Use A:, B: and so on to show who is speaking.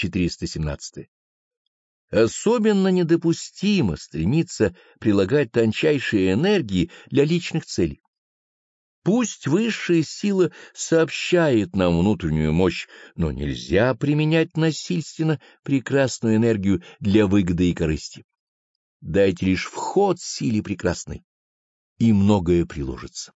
A: 417. Особенно недопустимо стремиться прилагать тончайшие энергии для личных целей. Пусть высшая сила сообщает нам внутреннюю мощь, но нельзя применять насильственно прекрасную энергию для выгоды и корысти. Дайте лишь вход силе прекрасной, и многое приложится.